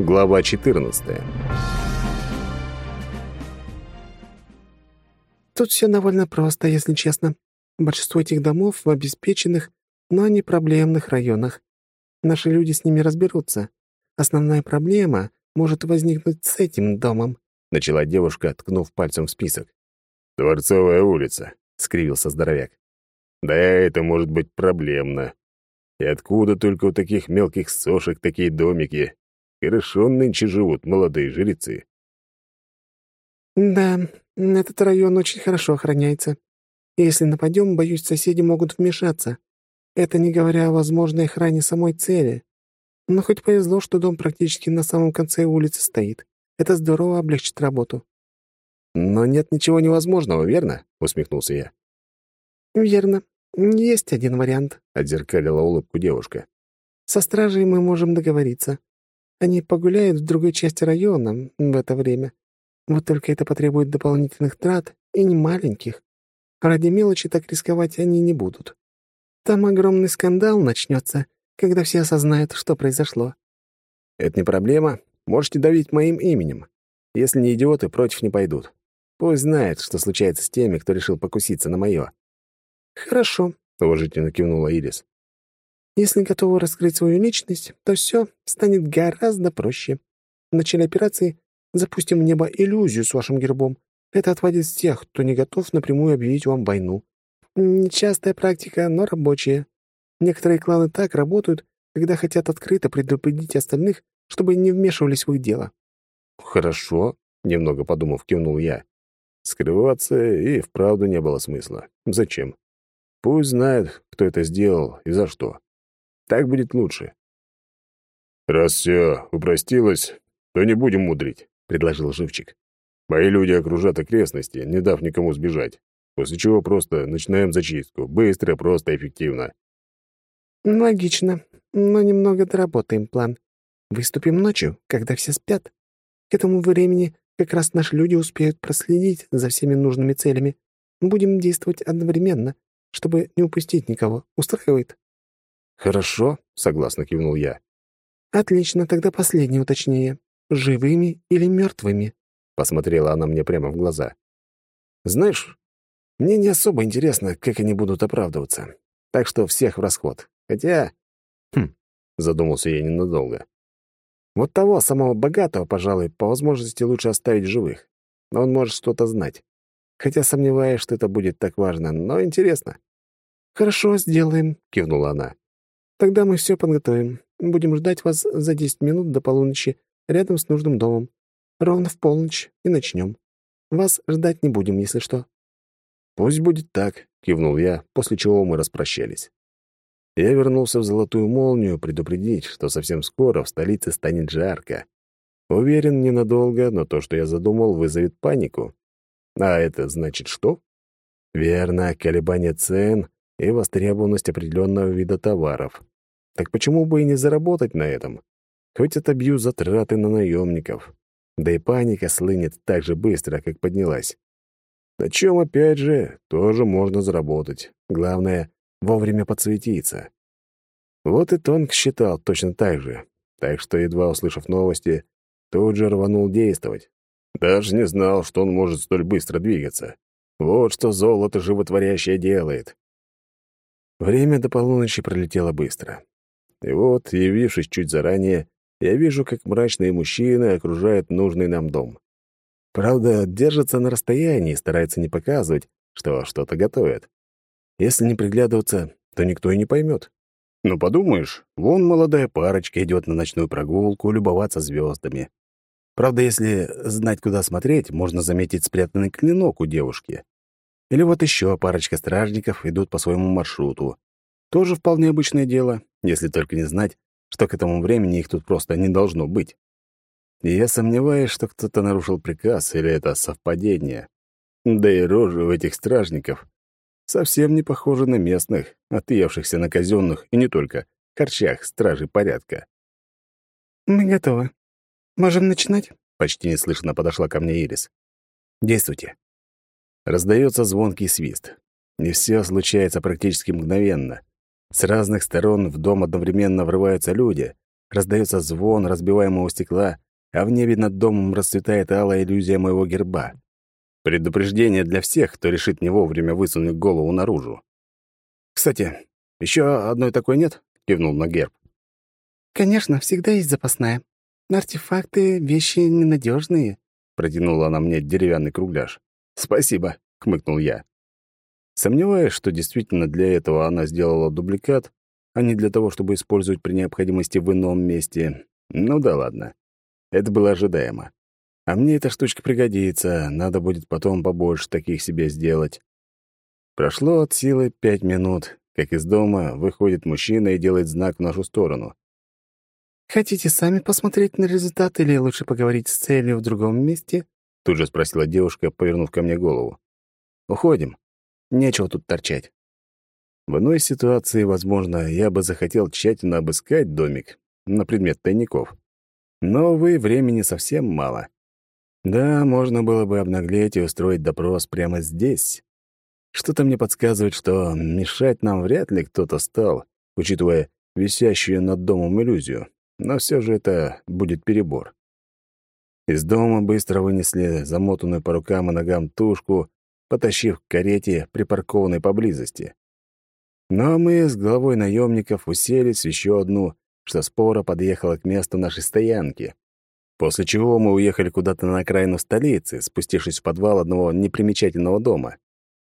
Глава 14. Тут все довольно просто, если честно. Большинство этих домов в обеспеченных, но не проблемных районах. Наши люди с ними разберутся. Основная проблема может возникнуть с этим домом», — начала девушка, ткнув пальцем в список. «Дворцовая улица», — скривился здоровяк. «Да это может быть проблемно. И откуда только у таких мелких сошек такие домики? Хорошо нынче живут молодые жрецы». «Да, этот район очень хорошо охраняется. Если нападем, боюсь, соседи могут вмешаться. Это не говоря о возможной охране самой цели. Но хоть повезло, что дом практически на самом конце улицы стоит. Это здорово облегчит работу. «Но нет ничего невозможного, верно?» — усмехнулся я. «Верно. Есть один вариант», — отзеркалила улыбку девушка. «Со стражей мы можем договориться. Они погуляют в другой части района в это время. Вот только это потребует дополнительных трат, и не маленьких. Ради мелочи так рисковать они не будут. Там огромный скандал начнется, когда все осознают, что произошло. Это не проблема. Можете давить моим именем. Если не идиоты, против не пойдут. Пусть знает, что случается с теми, кто решил покуситься на мое. Хорошо, уважительно кивнула Ирис. Если готовы раскрыть свою личность, то все станет гораздо проще. В начале операции запустим в небо иллюзию с вашим гербом. Это отводит тех, кто не готов напрямую объявить вам войну. Нечастая практика, но рабочая. Некоторые кланы так работают, когда хотят открыто предупредить остальных, чтобы не вмешивались в их дело. «Хорошо», — немного подумав, кивнул я. Скрываться и вправду не было смысла. Зачем? Пусть знает, кто это сделал и за что. Так будет лучше. «Раз все упростилось, то не будем мудрить», — предложил Живчик. «Мои люди окружат окрестности, не дав никому сбежать после чего просто начинаем зачистку. Быстро, просто, эффективно. Логично, но немного доработаем план. Выступим ночью, когда все спят. К этому времени как раз наши люди успеют проследить за всеми нужными целями. Будем действовать одновременно, чтобы не упустить никого. Устраивает? Хорошо, согласно кивнул я. Отлично, тогда последнее уточнение. Живыми или мертвыми? Посмотрела она мне прямо в глаза. Знаешь, мне не особо интересно, как они будут оправдываться. Так что всех в расход. Хотя... Хм, задумался я ненадолго. Вот того самого богатого, пожалуй, по возможности лучше оставить живых. Но он может что-то знать. Хотя сомневаюсь, что это будет так важно, но интересно. «Хорошо, сделаем», — кивнула она. «Тогда мы все подготовим. Будем ждать вас за десять минут до полуночи рядом с нужным домом. Ровно в полночь и начнем. Вас ждать не будем, если что». «Пусть будет так», — кивнул я, после чего мы распрощались. Я вернулся в Золотую Молнию предупредить, что совсем скоро в столице станет жарко. Уверен, ненадолго, но то, что я задумал, вызовет панику. А это значит что? Верно, колебания цен и востребованность определенного вида товаров. Так почему бы и не заработать на этом? Хоть отобью затраты на наемников. Да и паника слынет так же быстро, как поднялась. На чем, опять же, тоже можно заработать. Главное — вовремя подсветиться. Вот и Тонг считал точно так же. Так что, едва услышав новости, тут же рванул действовать. Даже не знал, что он может столь быстро двигаться. Вот что золото животворящее делает. Время до полуночи пролетело быстро. И вот, явившись чуть заранее, я вижу, как мрачные мужчины окружают нужный нам дом. Правда, держатся на расстоянии, стараются не показывать, что что-то готовят. Если не приглядываться, то никто и не поймет. Ну, подумаешь, вон молодая парочка идет на ночную прогулку, любоваться звездами. Правда, если знать, куда смотреть, можно заметить спрятанный клинок у девушки. Или вот еще парочка стражников идут по своему маршруту. Тоже вполне обычное дело, если только не знать, что к этому времени их тут просто не должно быть. И я сомневаюсь, что кто-то нарушил приказ, или это совпадение. Да и рожи у этих стражников совсем не похожи на местных, отъевшихся на казенных и не только харчах стражей порядка. «Мы готовы. Можем начинать?» Почти неслышно подошла ко мне Ирис. «Действуйте». Раздается звонкий свист. И все случается практически мгновенно. С разных сторон в дом одновременно врываются люди, раздается звон разбиваемого стекла, а в небе над домом расцветает алая иллюзия моего герба. Предупреждение для всех, кто решит не вовремя высунуть голову наружу. «Кстати, еще одной такой нет?» — кивнул на герб. «Конечно, всегда есть запасная. Артефакты — вещи ненадежные», — протянула она мне деревянный кругляш. «Спасибо», — хмыкнул я. Сомневаюсь, что действительно для этого она сделала дубликат, а не для того, чтобы использовать при необходимости в ином месте. Ну да ладно. Это было ожидаемо. А мне эта штучка пригодится, надо будет потом побольше таких себе сделать. Прошло от силы пять минут, как из дома выходит мужчина и делает знак в нашу сторону. «Хотите сами посмотреть на результат или лучше поговорить с целью в другом месте?» Тут же спросила девушка, повернув ко мне голову. «Уходим. Нечего тут торчать». В иной ситуации, возможно, я бы захотел тщательно обыскать домик на предмет тайников. Но, увы, времени совсем мало. Да, можно было бы обнаглеть и устроить допрос прямо здесь. Что-то мне подсказывает, что мешать нам вряд ли кто-то стал, учитывая висящую над домом иллюзию. Но все же это будет перебор. Из дома быстро вынесли замотанную по рукам и ногам тушку, потащив к карете, припаркованной поблизости. Но мы с главой наемников уселись в еще одну, что спора подъехала к месту нашей стоянки. После чего мы уехали куда-то на окраину столицы, спустившись в подвал одного непримечательного дома.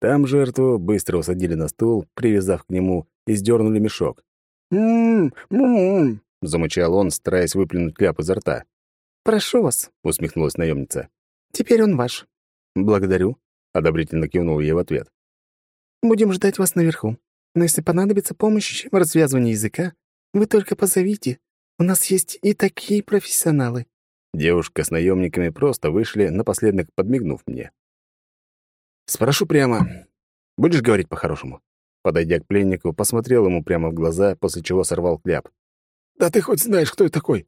Там жертву быстро усадили на стул, привязав к нему, и сдернули мешок. «М-м-м», замычал он, стараясь выплюнуть кляп изо рта. «Прошу вас», — усмехнулась наемница. «Теперь он ваш». «Благодарю», — одобрительно кивнул ей в ответ. «Будем ждать вас наверху. Но если понадобится помощь в развязывании языка, вы только позовите. У нас есть и такие профессионалы». Девушка с наемниками просто вышли, напоследок подмигнув мне. «Спрошу прямо. Будешь говорить по-хорошему?» Подойдя к пленнику, посмотрел ему прямо в глаза, после чего сорвал кляп. «Да ты хоть знаешь, кто я такой?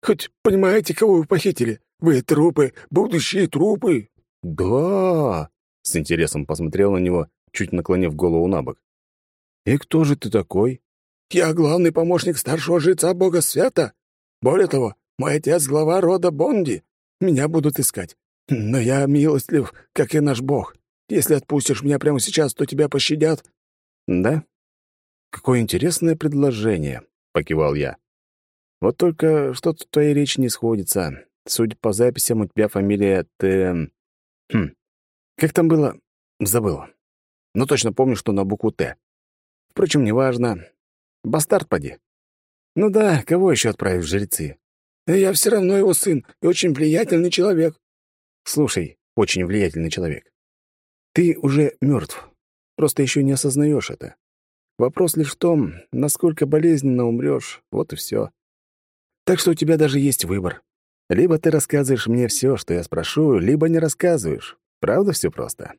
Хоть понимаете, кого вы похитили? Вы трупы, будущие трупы!» «Да!» — с интересом посмотрел на него, чуть наклонив голову на бок. «И кто же ты такой?» «Я главный помощник старшего жреца бога света. Более того, мой отец — глава рода Бонди. Меня будут искать. Но я милостлив, как и наш бог. Если отпустишь меня прямо сейчас, то тебя пощадят». «Да? Какое интересное предложение», — покивал я. «Вот только что-то в твоей речи не сходится. Судя по записям, у тебя фамилия Т... Хм. Как там было? Забыл. Но точно помню, что на букву «Т». Впрочем, неважно. Бастард поди. Ну да, кого еще отправить в жрецы? Я все равно его сын и очень влиятельный человек. Слушай, очень влиятельный человек. Ты уже мертв. Просто еще не осознаешь это. Вопрос лишь в том, насколько болезненно умрешь, вот и все. Так что у тебя даже есть выбор. Либо ты рассказываешь мне все, что я спрошу, либо не рассказываешь. Правда все просто?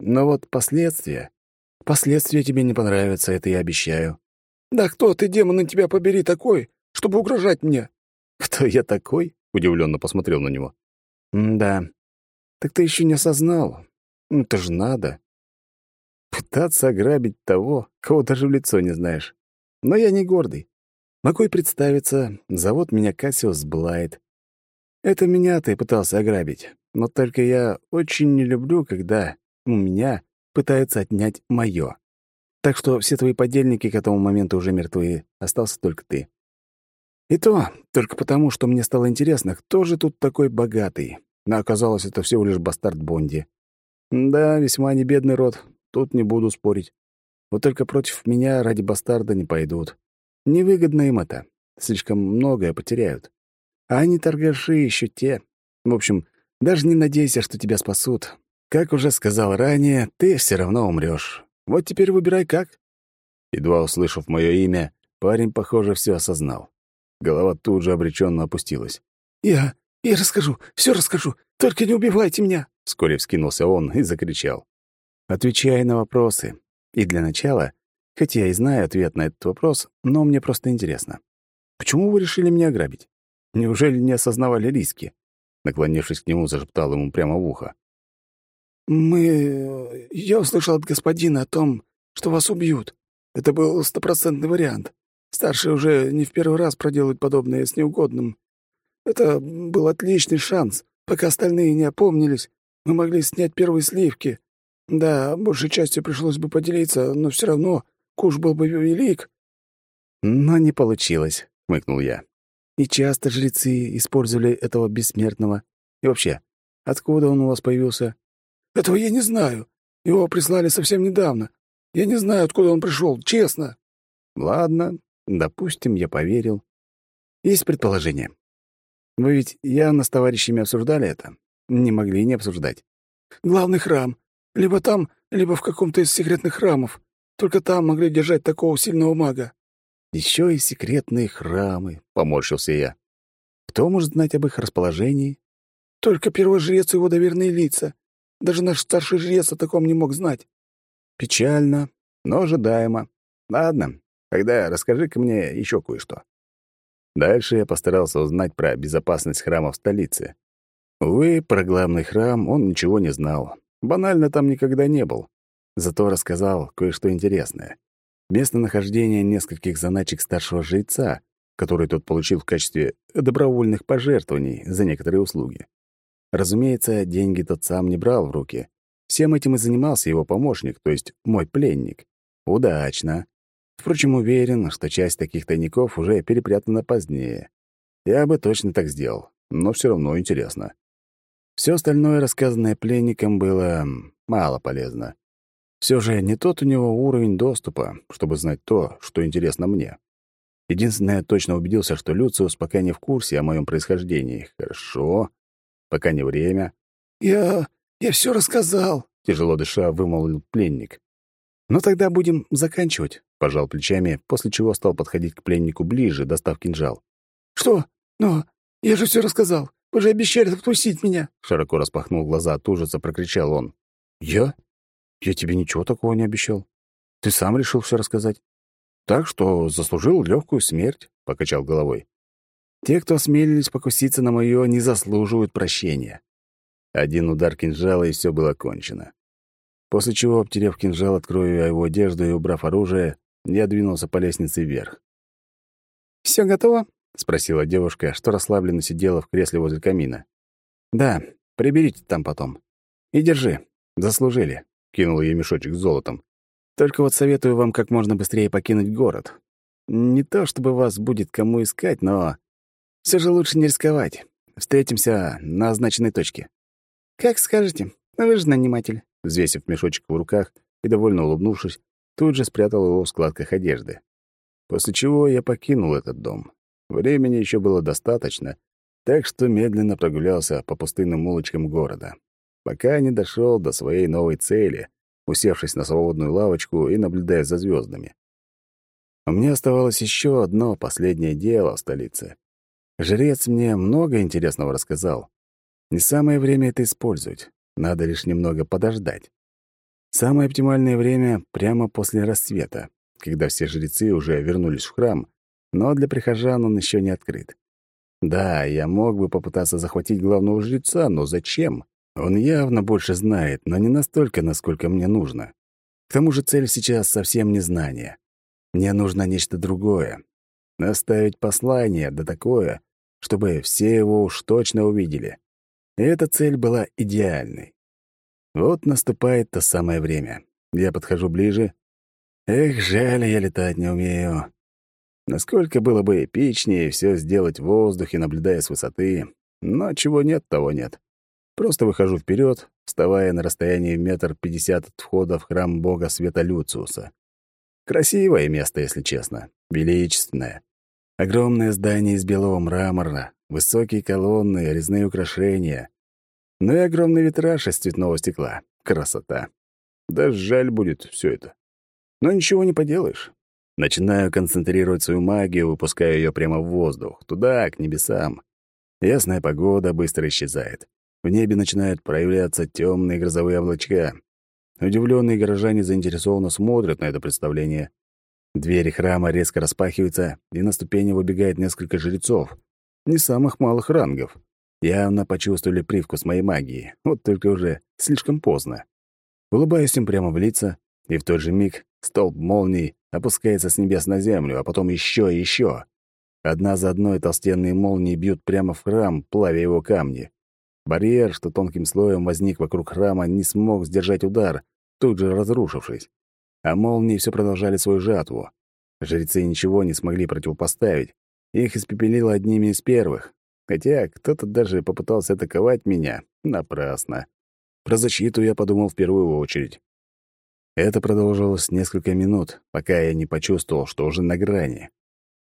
Но вот последствия... Последствия тебе не понравятся, это я обещаю. Да кто ты, демон, на тебя побери такой, чтобы угрожать мне? Кто я такой? Удивленно посмотрел на него. да. Так ты еще не осознал. Ну, это же надо. Пытаться ограбить того, кого даже в лицо не знаешь. Но я не гордый. Могу и представиться, зовут меня Кассиус Блайт. Это меня ты пытался ограбить. Но только я очень не люблю, когда у меня пытаются отнять моё. Так что все твои подельники к этому моменту уже мертвы, остался только ты. И то только потому, что мне стало интересно, кто же тут такой богатый. Но оказалось, это всего лишь бастард Бонди. Да, весьма небедный род, тут не буду спорить. Вот только против меня ради бастарда не пойдут. Невыгодно им это. Слишком многое потеряют. А они торгаши еще те. В общем, даже не надейся, что тебя спасут. Как уже сказал ранее, ты все равно умрешь. Вот теперь выбирай как». Едва услышав мое имя, парень, похоже, все осознал. Голова тут же обреченно опустилась. «Я... я расскажу, все расскажу, только не убивайте меня!» Вскоре вскинулся он и закричал. «Отвечай на вопросы. И для начала, хотя я и знаю ответ на этот вопрос, но мне просто интересно. Почему вы решили меня ограбить? Неужели не осознавали риски?» Наклонившись к нему, зашептал ему прямо в ухо. «Мы... Я услышал от господина о том, что вас убьют. Это был стопроцентный вариант. Старший уже не в первый раз проделает подобное с неугодным. Это был отличный шанс. Пока остальные не опомнились, мы могли снять первые сливки. Да, большей частью пришлось бы поделиться, но все равно куш был бы велик. Но не получилось, хмыкнул я. И часто жрецы использовали этого бессмертного. И вообще, откуда он у вас появился? Этого я не знаю. Его прислали совсем недавно. Я не знаю, откуда он пришел, честно. Ладно, допустим, я поверил. Есть предположение. Вы ведь явно с товарищами обсуждали это? Не могли не обсуждать. Главный храм. Либо там, либо в каком-то из секретных храмов. Только там могли держать такого сильного мага. Еще и секретные храмы, поморщился я. Кто может знать об их расположении? Только первый жрец и его доверенные лица. Даже наш старший жрец о таком не мог знать. Печально, но ожидаемо. Ладно, тогда расскажи-ка мне еще кое-что. Дальше я постарался узнать про безопасность храма в столице. Увы, про главный храм он ничего не знал. Банально там никогда не был. Зато рассказал кое-что интересное. Местонахождение нескольких заначек старшего жреца, который тот получил в качестве добровольных пожертвований за некоторые услуги. Разумеется, деньги тот сам не брал в руки. Всем этим и занимался его помощник, то есть мой пленник. Удачно. Впрочем, уверен, что часть таких тайников уже перепрятана позднее. Я бы точно так сделал, но все равно интересно. Все остальное, рассказанное пленником, было мало полезно. Все же не тот у него уровень доступа, чтобы знать то, что интересно мне. Единственное, я точно убедился, что Люциус пока не в курсе о моем происхождении. Хорошо пока не время. «Я... я все рассказал», — тяжело дыша вымолвил пленник. «Ну тогда будем заканчивать», — пожал плечами, после чего стал подходить к пленнику ближе, достав кинжал. «Что? Но я же все рассказал. Вы же обещали отпустить меня!» Широко распахнул глаза от ужаса, прокричал он. «Я? Я тебе ничего такого не обещал. Ты сам решил все рассказать. Так что заслужил легкую смерть», — покачал головой. Те, кто осмелились покуситься на моё, не заслуживают прощения. Один удар кинжала, и все было кончено. После чего, обтерев кинжал от его одежду и убрав оружие, я двинулся по лестнице вверх. Все готово?» — спросила девушка, что расслабленно сидела в кресле возле камина. «Да, приберите там потом. И держи. Заслужили», — кинул ей мешочек с золотом. «Только вот советую вам как можно быстрее покинуть город. Не то чтобы вас будет кому искать, но все же лучше не рисковать. Встретимся на означенной точке». «Как скажете. Вы же наниматель». Взвесив мешочек в руках и довольно улыбнувшись, тут же спрятал его в складках одежды. После чего я покинул этот дом. Времени еще было достаточно, так что медленно прогулялся по пустынным улочкам города, пока не дошел до своей новой цели, усевшись на свободную лавочку и наблюдая за звездами. У меня оставалось еще одно последнее дело в столице. Жрец мне много интересного рассказал. Не самое время это использовать. Надо лишь немного подождать. Самое оптимальное время — прямо после рассвета, когда все жрецы уже вернулись в храм, но для прихожан он еще не открыт. Да, я мог бы попытаться захватить главного жреца, но зачем? Он явно больше знает, но не настолько, насколько мне нужно. К тому же цель сейчас совсем не знание. Мне нужно нечто другое. Оставить послание, да такое, чтобы все его уж точно увидели. И эта цель была идеальной. Вот наступает то самое время. Я подхожу ближе. Эх, жаль, я летать не умею. Насколько было бы эпичнее все сделать в воздухе, наблюдая с высоты. Но чего нет, того нет. Просто выхожу вперед, вставая на расстоянии метр пятьдесят от входа в храм бога света Люциуса. Красивое место, если честно. Величественное. Огромное здание из белого мрамора, высокие колонны, резные украшения. Ну и огромный витраж из цветного стекла. Красота. Даже жаль будет все это. Но ничего не поделаешь. Начинаю концентрировать свою магию, выпуская ее прямо в воздух, туда, к небесам. Ясная погода быстро исчезает. В небе начинают проявляться темные грозовые облачка. Удивленные горожане заинтересованно смотрят на это представление. Двери храма резко распахиваются, и на ступени выбегает несколько жрецов. Не самых малых рангов. Явно почувствовали привкус моей магии, вот только уже слишком поздно. Улыбаюсь им прямо в лица, и в тот же миг столб молний опускается с небес на землю, а потом еще и еще. Одна за одной толстенные молнии бьют прямо в храм, плавя его камни. Барьер, что тонким слоем возник вокруг храма, не смог сдержать удар, тут же разрушившись. А молнии все продолжали свою жатву. Жрецы ничего не смогли противопоставить. Их испепелило одними из первых. Хотя кто-то даже попытался атаковать меня. Напрасно. Про защиту я подумал в первую очередь. Это продолжилось несколько минут, пока я не почувствовал, что уже на грани.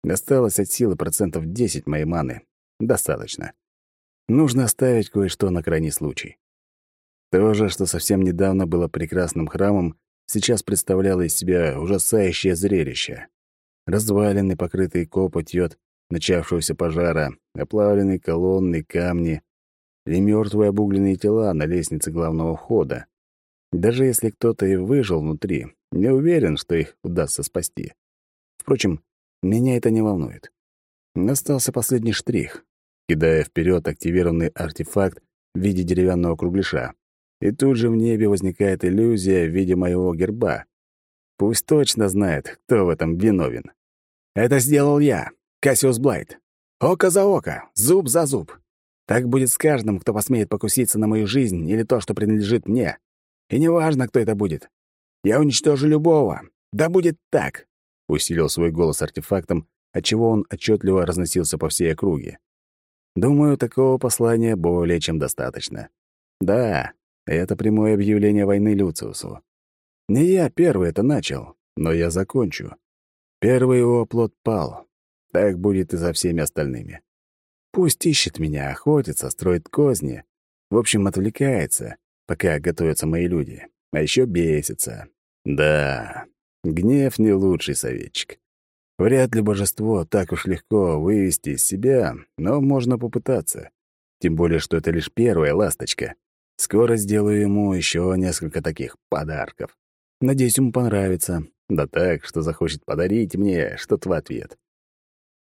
Осталось от силы процентов 10 моей маны. Достаточно. Нужно оставить кое-что на крайний случай. То же, что совсем недавно было прекрасным храмом, сейчас представляло из себя ужасающее зрелище. Развалины, покрытые копотью от начавшегося пожара, оплавленные колонны, камни и мертвые обугленные тела на лестнице главного входа. Даже если кто-то и выжил внутри, не уверен, что их удастся спасти. Впрочем, меня это не волнует. Остался последний штрих, кидая вперед активированный артефакт в виде деревянного кругляша. И тут же в небе возникает иллюзия в виде моего герба. Пусть точно знает, кто в этом виновен. Это сделал я, Кассиус Блайт. Око за око, зуб за зуб. Так будет с каждым, кто посмеет покуситься на мою жизнь или то, что принадлежит мне. И неважно, кто это будет. Я уничтожу любого. Да будет так!» Усилил свой голос артефактом, отчего он отчетливо разносился по всей округе. Думаю, такого послания более чем достаточно. Да, это прямое объявление войны Люциусу. Не я первый это начал, но я закончу. Первый его плод пал. Так будет и за всеми остальными. Пусть ищет меня, охотится, строит козни. В общем, отвлекается, пока готовятся мои люди. А еще бесится. Да, гнев не лучший советчик. Вряд ли божество так уж легко вывести из себя, но можно попытаться. Тем более, что это лишь первая ласточка. Скоро сделаю ему еще несколько таких подарков. Надеюсь, ему понравится. Да так, что захочет подарить мне что-то в ответ.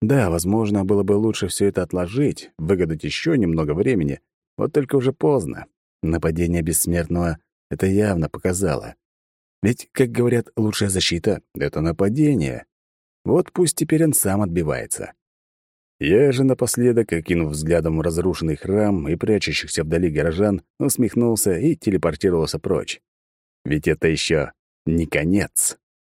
Да, возможно, было бы лучше все это отложить, выгадать еще немного времени, вот только уже поздно. Нападение бессмертного это явно показало. Ведь, как говорят, лучшая защита — это нападение. Вот пусть теперь он сам отбивается. Я же напоследок, окинув взглядом разрушенный храм и прячущихся вдали горожан, усмехнулся и телепортировался прочь. Ведь это еще не конец.